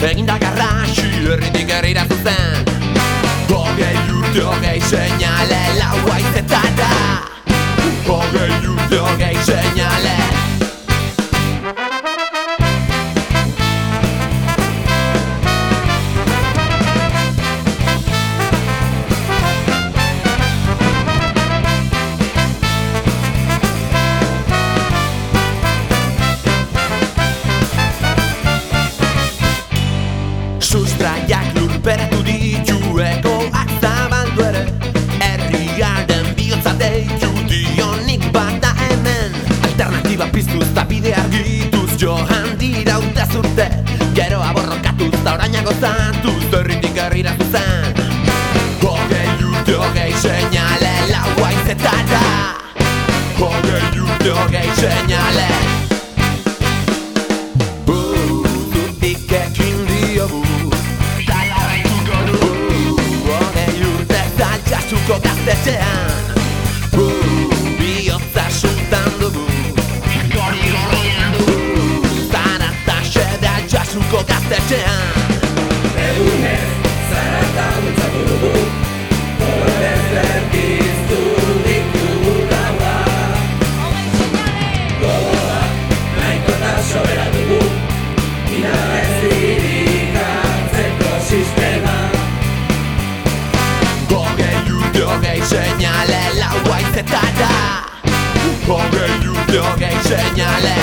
Egin da garrasi erritik herrira zuzen Hogei urte, hogei seinale lau aizetara Sustraiak lurperatu ditueko zabaldu ere Herriaren bihotza deitu dionik bada hemen Alternatiba piztuz eta bide argituz joan dira urte zurte Gero aborrokatuz eta orainago zatuz Herritik herrira zuzen Hogei urte hogei seinale lau aizetara Hogei urte hogei seinale zailasuko gaztetxean hogei seinale lau aizetara Hogei urte hogei seinale